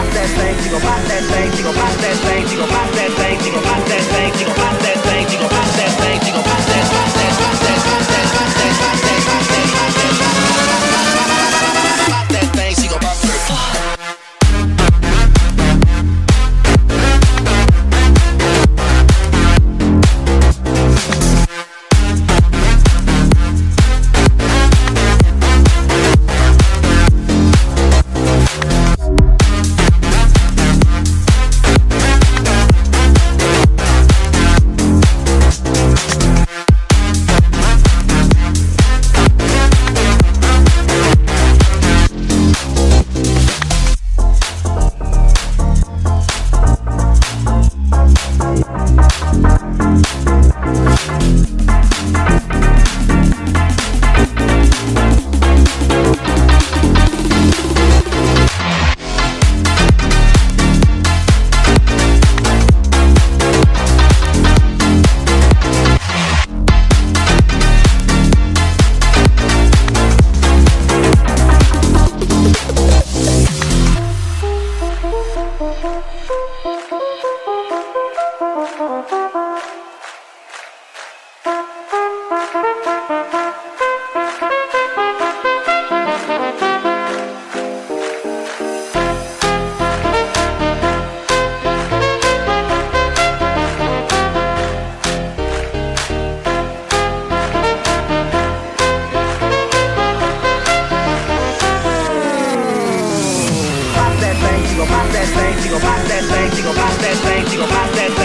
pop that thing, she gon' pop that thing, she gon' pop that thing, she gon' pop that thing, she gon' pop that thing, she gon' pop that thing, she gon' pop that thing, she gon' pop that, pop she gon' pop that thing, she gon' pop that thing,